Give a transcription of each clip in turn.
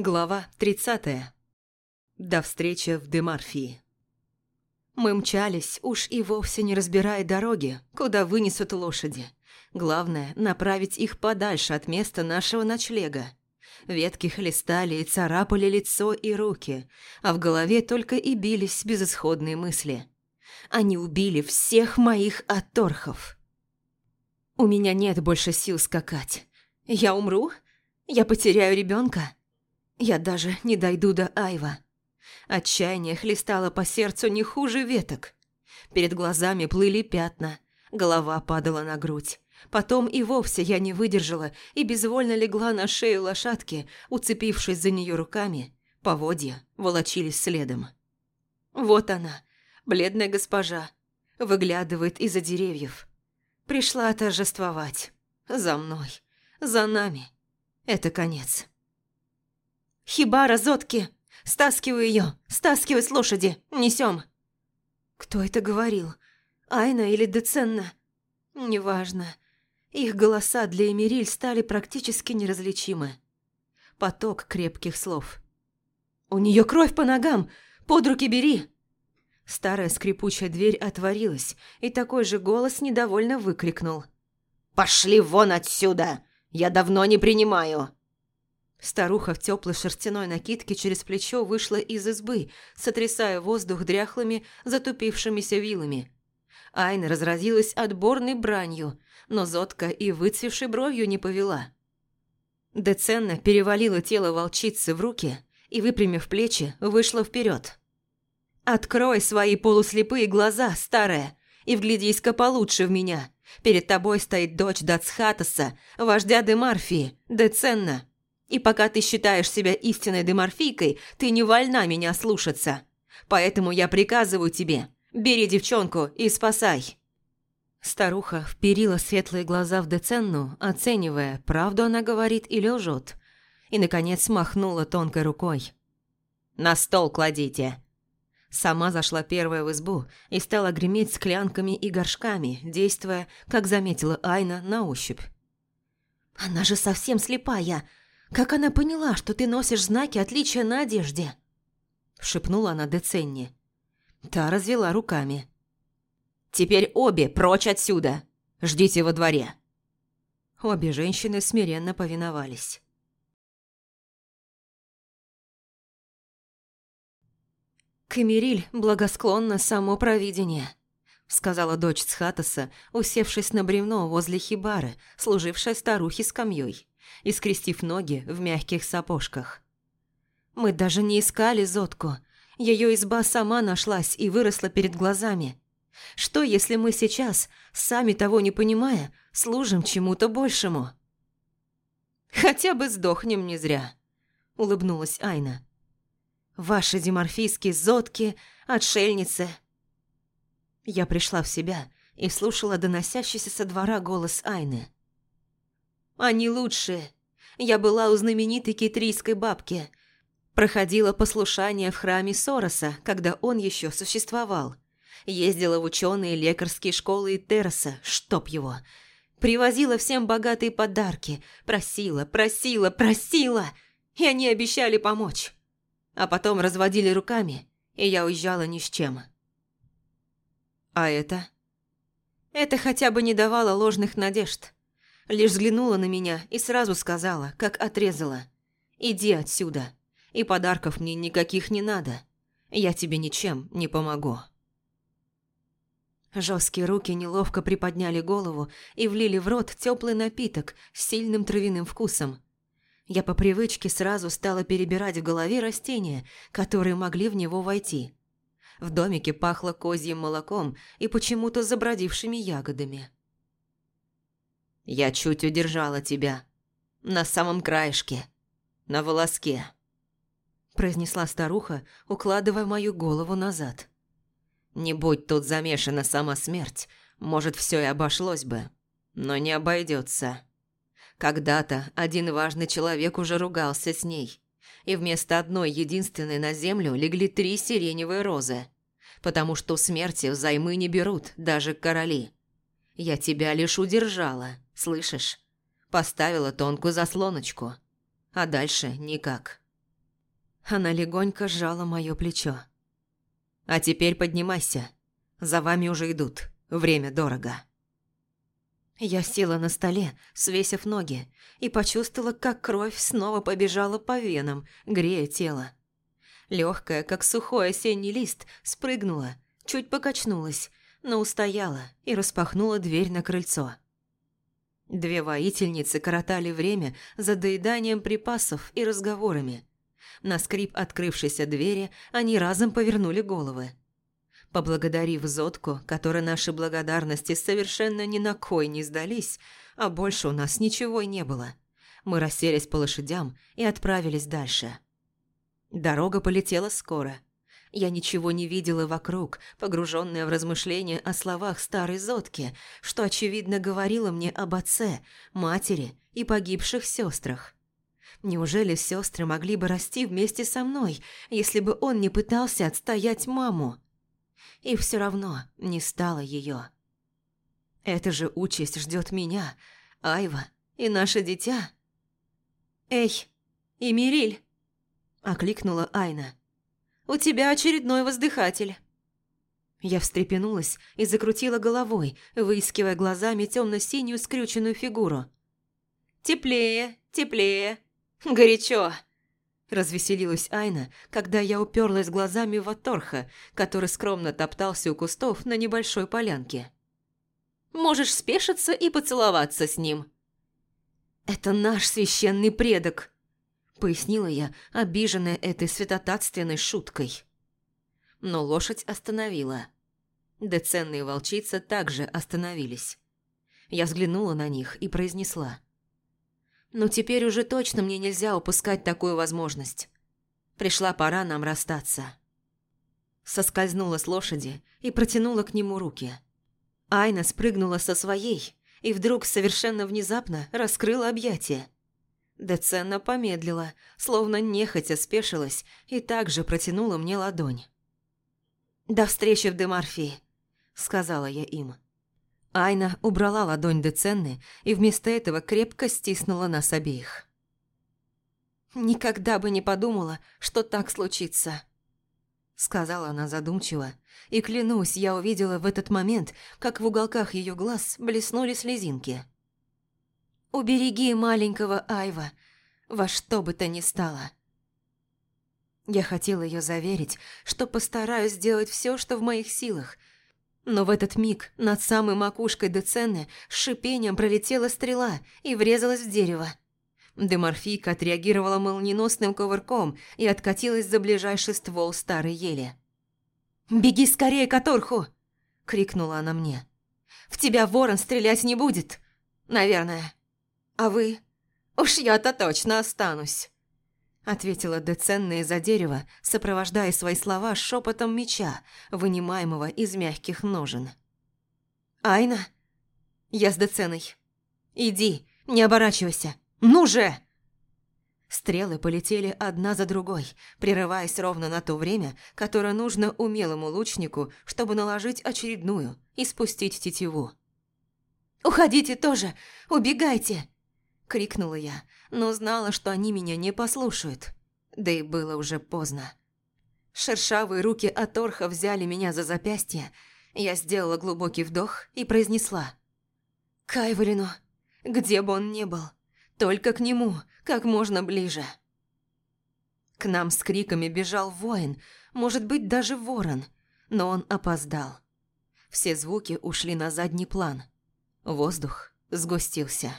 Глава 30. До встречи в Демарфии. Мы мчались, уж и вовсе не разбирая дороги, куда вынесут лошади. Главное – направить их подальше от места нашего ночлега. Ветки хлестали и царапали лицо и руки, а в голове только и бились безысходные мысли. Они убили всех моих оторхов. У меня нет больше сил скакать. Я умру? Я потеряю ребенка? Я даже не дойду до Айва. Отчаяние хлестало по сердцу не хуже веток. Перед глазами плыли пятна, голова падала на грудь. Потом и вовсе я не выдержала и безвольно легла на шею лошадки, уцепившись за нее руками. Поводья волочились следом. Вот она, бледная госпожа, выглядывает из-за деревьев. Пришла торжествовать. За мной, за нами. Это конец. «Хибара Зотки! Стаскивай ее! Стаскивай с лошади! Несем!» Кто это говорил? Айна или Деценна? Неважно. Их голоса для Эмириль стали практически неразличимы. Поток крепких слов. «У нее кровь по ногам! Под руки бери!» Старая скрипучая дверь отворилась, и такой же голос недовольно выкрикнул. «Пошли вон отсюда! Я давно не принимаю!» Старуха в теплой шерстяной накидке через плечо вышла из избы, сотрясая воздух дряхлыми, затупившимися вилами. Айна разразилась отборной бранью, но зотка и выцвевшей бровью не повела. Деценна перевалила тело волчицы в руки и, выпрямив плечи, вышла вперед. «Открой свои полуслепые глаза, старая, и вглядись-ка получше в меня. Перед тобой стоит дочь Дацхатаса, вождя Демарфии, Деценна». И пока ты считаешь себя истинной деморфийкой, ты не вольна меня слушаться. Поэтому я приказываю тебе, бери девчонку и спасай». Старуха вперила светлые глаза в Деценну, оценивая, правду она говорит или лжет. И, наконец, махнула тонкой рукой. «На стол кладите!» Сама зашла первая в избу и стала греметь склянками и горшками, действуя, как заметила Айна, на ощупь. «Она же совсем слепая! Как она поняла, что ты носишь знаки отличия на одежде?» Шепнула она Деценни. Та развела руками. «Теперь обе прочь отсюда! Ждите во дворе!» Обе женщины смиренно повиновались. «Камериль благосклонно само провидение», — сказала дочь Цхатаса, усевшись на бревно возле хибары, служившей старухе скамьей и скрестив ноги в мягких сапожках. Мы даже не искали Зотку. Ее изба сама нашлась и выросла перед глазами. Что, если мы сейчас, сами того не понимая, служим чему-то большему? «Хотя бы сдохнем не зря», — улыбнулась Айна. «Ваши деморфийские зодки, отшельницы». Я пришла в себя и слушала доносящийся со двора голос Айны. Они лучшие. Я была у знаменитой китрийской бабки. Проходила послушание в храме Сороса, когда он еще существовал. Ездила в ученые лекарские школы и терраса, чтоб его. Привозила всем богатые подарки. Просила, просила, просила. И они обещали помочь. А потом разводили руками, и я уезжала ни с чем. А это? Это хотя бы не давало ложных надежд. Лишь взглянула на меня и сразу сказала, как отрезала. «Иди отсюда, и подарков мне никаких не надо. Я тебе ничем не помогу». Жесткие руки неловко приподняли голову и влили в рот теплый напиток с сильным травяным вкусом. Я по привычке сразу стала перебирать в голове растения, которые могли в него войти. В домике пахло козьим молоком и почему-то забродившими ягодами. Я чуть удержала тебя. На самом краешке. На волоске. Произнесла старуха, укладывая мою голову назад. Не будь тут замешана сама смерть, может, все и обошлось бы. Но не обойдется. Когда-то один важный человек уже ругался с ней. И вместо одной единственной на землю легли три сиреневые розы. Потому что смерти взаймы не берут даже короли. Я тебя лишь удержала. Слышишь? Поставила тонкую заслоночку. А дальше никак. Она легонько сжала мое плечо. «А теперь поднимайся. За вами уже идут. Время дорого». Я села на столе, свесив ноги, и почувствовала, как кровь снова побежала по венам, грея тело. Легкая, как сухой осенний лист, спрыгнула, чуть покачнулась, но устояла и распахнула дверь на крыльцо. Две воительницы коротали время за доеданием припасов и разговорами. На скрип открывшейся двери они разом повернули головы. Поблагодарив Зодку, которой наши благодарности совершенно ни на кой не сдались, а больше у нас ничего и не было, мы расселись по лошадям и отправились дальше. Дорога полетела скоро. Я ничего не видела вокруг, погруженная в размышления о словах старой Зодки, что, очевидно, говорила мне об отце, матери и погибших сестрах. Неужели сестры могли бы расти вместе со мной, если бы он не пытался отстоять маму? И все равно не стало ее. Эта же участь ждет меня, Айва и наше дитя. «Эй, Эмириль!» – окликнула Айна. «У тебя очередной воздыхатель». Я встрепенулась и закрутила головой, выискивая глазами темно-синюю скрюченную фигуру. «Теплее, теплее, горячо!» Развеселилась Айна, когда я уперлась глазами в Аторха, который скромно топтался у кустов на небольшой полянке. «Можешь спешиться и поцеловаться с ним». «Это наш священный предок», – пояснила я, обиженная этой святотатственной шуткой. Но лошадь остановила. Деценные волчица также остановились. Я взглянула на них и произнесла. «Ну теперь уже точно мне нельзя упускать такую возможность. Пришла пора нам расстаться». Соскользнула с лошади и протянула к нему руки. Айна спрыгнула со своей и вдруг совершенно внезапно раскрыла объятия. Деценна помедлила, словно нехотя спешилась и также протянула мне ладонь. «До встречи в Деморфии», — сказала я им. Айна убрала ладонь Деценны и вместо этого крепко стиснула нас обеих. «Никогда бы не подумала, что так случится», — сказала она задумчиво, и, клянусь, я увидела в этот момент, как в уголках ее глаз блеснули слезинки. Убереги маленького Айва, во что бы то ни стало. Я хотела ее заверить, что постараюсь сделать все, что в моих силах, но в этот миг над самой макушкой Деценны с шипением пролетела стрела и врезалась в дерево. Деморфийка отреагировала молниеносным ковырком и откатилась за ближайший ствол старой ели. «Беги скорее к Аторху!» – крикнула она мне. «В тебя ворон стрелять не будет, наверное». «А вы?» «Уж я-то точно останусь», – ответила Деценна из-за дерева, сопровождая свои слова шепотом меча, вынимаемого из мягких ножен. «Айна?» «Я с Деценой. Иди, не оборачивайся. Ну же!» Стрелы полетели одна за другой, прерываясь ровно на то время, которое нужно умелому лучнику, чтобы наложить очередную и спустить тетиву. «Уходите тоже! Убегайте!» – крикнула я, но знала, что они меня не послушают. Да и было уже поздно. Шершавые руки Аторха взяли меня за запястье. Я сделала глубокий вдох и произнесла. «Кайварину, где бы он ни был, только к нему, как можно ближе». К нам с криками бежал воин, может быть, даже ворон, но он опоздал. Все звуки ушли на задний план. Воздух сгустился.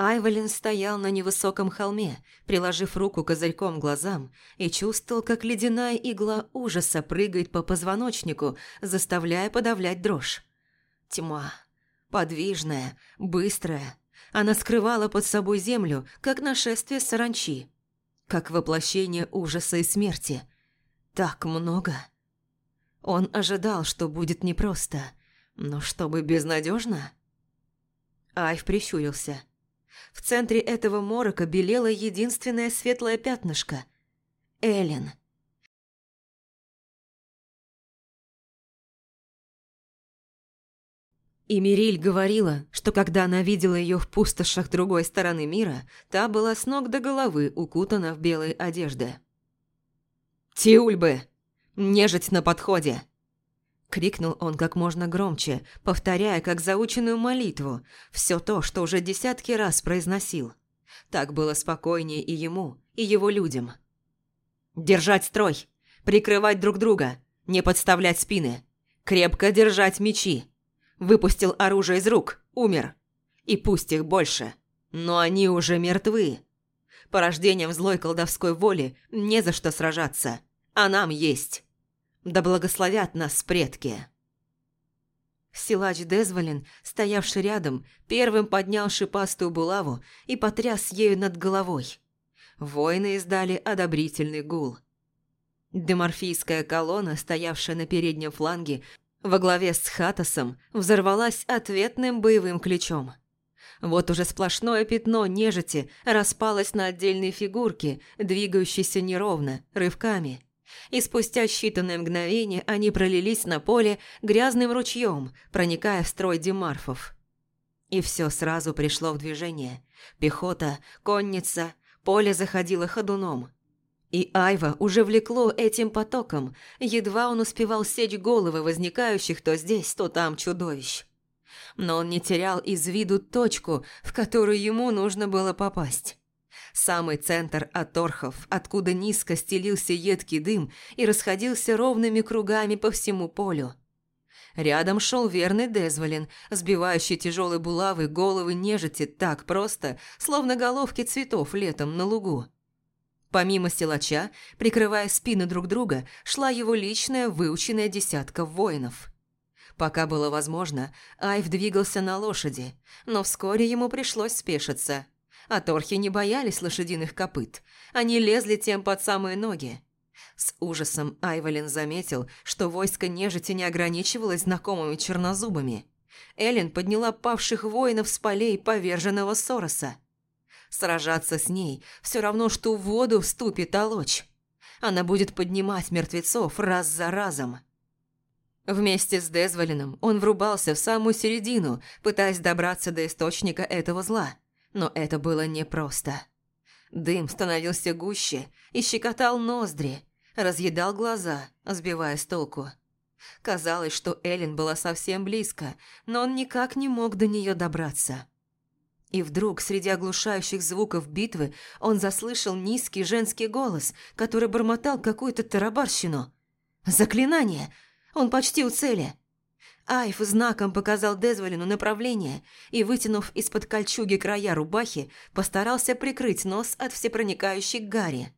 Айвелин стоял на невысоком холме, приложив руку козырьком глазам, и чувствовал, как ледяная игла ужаса прыгает по позвоночнику, заставляя подавлять дрожь. Тьма. Подвижная, быстрая. Она скрывала под собой землю, как нашествие саранчи. Как воплощение ужаса и смерти. Так много. Он ожидал, что будет непросто, но чтобы безнадежно. Айв прищурился – в центре этого морока белело единственное светлое пятнышко – Эллен. И Мириль говорила, что когда она видела ее в пустошах другой стороны мира, та была с ног до головы укутана в белой одежды. «Тиульбы! Нежить на подходе!» Крикнул он как можно громче, повторяя как заученную молитву все то, что уже десятки раз произносил. Так было спокойнее и ему, и его людям. «Держать строй! Прикрывать друг друга! Не подставлять спины! Крепко держать мечи! Выпустил оружие из рук, умер! И пусть их больше, но они уже мертвы! Порождением злой колдовской воли не за что сражаться, а нам есть!» Да благословят нас предки!» Силач Дезволин, стоявший рядом, первым поднял шипастую булаву и потряс ею над головой. Воины издали одобрительный гул. Деморфийская колонна, стоявшая на переднем фланге, во главе с Хатасом, взорвалась ответным боевым ключом. Вот уже сплошное пятно нежити распалось на отдельные фигурки, двигающиеся неровно, рывками – и спустя считанные мгновения они пролились на поле грязным ручьем, проникая в строй демарфов. И все сразу пришло в движение. Пехота, конница, поле заходило ходуном. И Айва уже влекло этим потоком, едва он успевал сечь головы возникающих то здесь, то там чудовищ. Но он не терял из виду точку, в которую ему нужно было попасть. Самый центр Аторхов, откуда низко стелился едкий дым и расходился ровными кругами по всему полю. Рядом шел верный Дезволин, сбивающий тяжелой булавы головы нежити так просто, словно головки цветов летом на лугу. Помимо силача, прикрывая спины друг друга, шла его личная выученная десятка воинов. Пока было возможно, Айв двигался на лошади, но вскоре ему пришлось спешиться – а торхи не боялись лошадиных копыт. Они лезли тем под самые ноги. С ужасом Айвалин заметил, что войско нежити не ограничивалось знакомыми чернозубами. Эллен подняла павших воинов с полей поверженного Сороса. Сражаться с ней все равно, что в воду вступит Алоч. Она будет поднимать мертвецов раз за разом. Вместе с Дезволином он врубался в самую середину, пытаясь добраться до источника этого зла – но это было непросто. Дым становился гуще и щекотал ноздри, разъедал глаза, сбивая с толку. Казалось, что Эллен была совсем близко, но он никак не мог до нее добраться. И вдруг, среди оглушающих звуков битвы, он заслышал низкий женский голос, который бормотал какую-то тарабарщину. «Заклинание! Он почти у цели!» Айф знаком показал Дезволину направление и, вытянув из-под кольчуги края рубахи, постарался прикрыть нос от всепроникающей гари.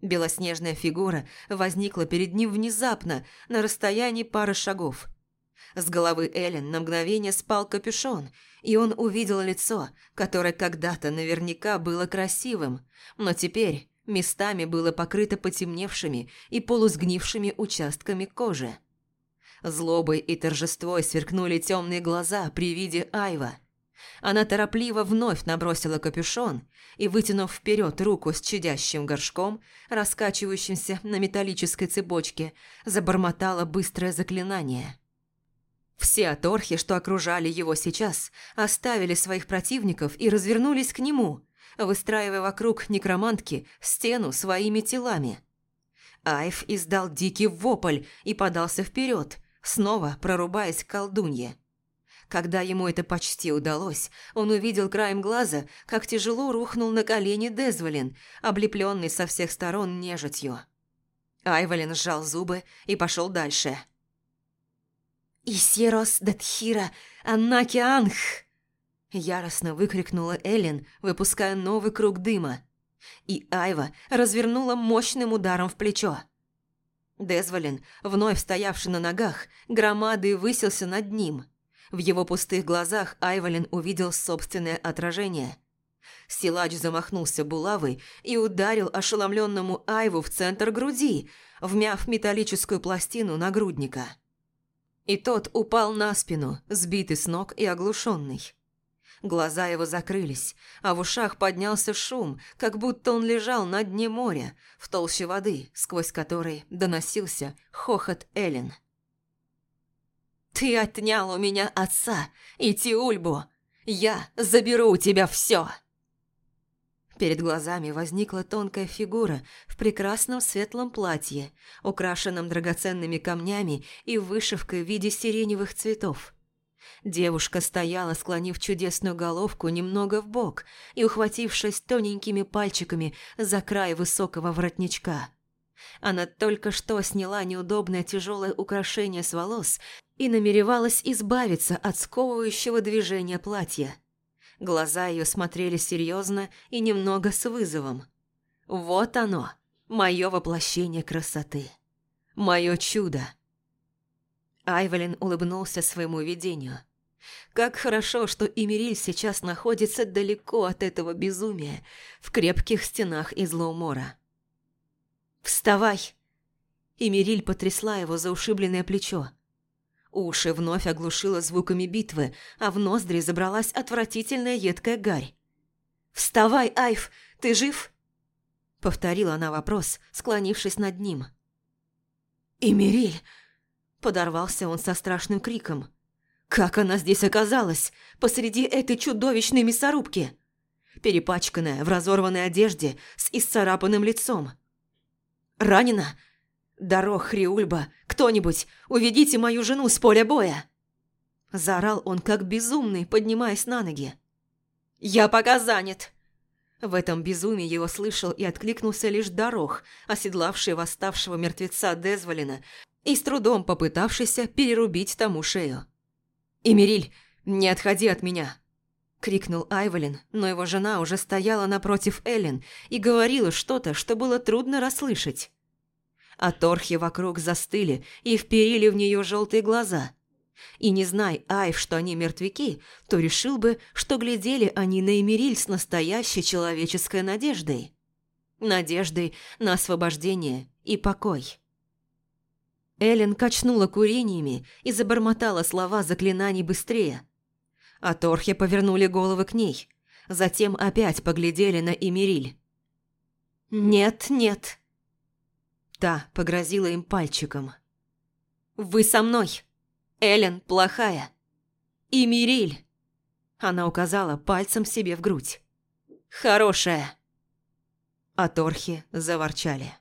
Белоснежная фигура возникла перед ним внезапно, на расстоянии пары шагов. С головы Эллен на мгновение спал капюшон, и он увидел лицо, которое когда-то наверняка было красивым, но теперь местами было покрыто потемневшими и полусгнившими участками кожи. Злобой и торжествой сверкнули темные глаза при виде Айва. Она торопливо вновь набросила капюшон и, вытянув вперед руку с чадящим горшком, раскачивающимся на металлической цепочке, забормотала быстрое заклинание. Все оторхи, что окружали его сейчас, оставили своих противников и развернулись к нему, выстраивая вокруг некромантки стену своими телами. Айв издал дикий вопль и подался вперед, снова прорубаясь к колдунье. Когда ему это почти удалось, он увидел краем глаза, как тяжело рухнул на колени Дезволин, облепленный со всех сторон нежитью. Айвалин сжал зубы и пошел дальше. «Исерос датхира анаки анх!» Яростно выкрикнула Эллен, выпуская новый круг дыма. И Айва развернула мощным ударом в плечо. Дезволин, вновь стоявший на ногах, громадой высился над ним. В его пустых глазах Айвалин увидел собственное отражение. Силач замахнулся булавой и ударил ошеломленному Айву в центр груди, вмяв металлическую пластину нагрудника. И тот упал на спину, сбитый с ног и оглушенный. Глаза его закрылись, а в ушах поднялся шум, как будто он лежал на дне моря, в толще воды, сквозь который доносился хохот Эллен. Ты отнял у меня отца и Тиульбу. Я заберу у тебя все. Перед глазами возникла тонкая фигура в прекрасном светлом платье, украшенном драгоценными камнями и вышивкой в виде сиреневых цветов. Девушка стояла, склонив чудесную головку немного в бок и ухватившись тоненькими пальчиками за край высокого воротничка. Она только что сняла неудобное тяжелое украшение с волос и намеревалась избавиться от сковывающего движения платья. Глаза ее смотрели серьезно и немного с вызовом. Вот оно, мое воплощение красоты. Мое чудо. Айвелин улыбнулся своему видению. Как хорошо, что Эмириль сейчас находится далеко от этого безумия, в крепких стенах из Лоумора. «Вставай!» Эмириль потрясла его за ушибленное плечо. Уши вновь оглушило звуками битвы, а в ноздри забралась отвратительная едкая гарь. «Вставай, Айв, ты жив?» Повторила она вопрос, склонившись над ним. «Эмириль!» Подорвался он со страшным криком. «Как она здесь оказалась, посреди этой чудовищной мясорубки?» Перепачканная, в разорванной одежде, с исцарапанным лицом. «Ранена?» «Дорог, Хриульба, кто-нибудь, уведите мою жену с поля боя!» Заорал он как безумный, поднимаясь на ноги. «Я пока занят!» В этом безумии его слышал и откликнулся лишь Дорог, оседлавший восставшего мертвеца Дезволина и с трудом попытавшийся перерубить тому шею. «Эмириль, не отходи от меня!» – крикнул Айвелин, но его жена уже стояла напротив Эллен и говорила что-то, что было трудно расслышать а торхи вокруг застыли и вперили в нее желтые глаза. И не знай Айв, что они мертвяки, то решил бы, что глядели они на Эмириль с настоящей человеческой надеждой. Надеждой на освобождение и покой. Эллен качнула курениями и забормотала слова заклинаний быстрее. А торхи повернули головы к ней, затем опять поглядели на Эмириль. «Нет, нет», Та погрозила им пальчиком. «Вы со мной! Элен плохая! И Мириль!» Она указала пальцем себе в грудь. «Хорошая!» А торхи заворчали.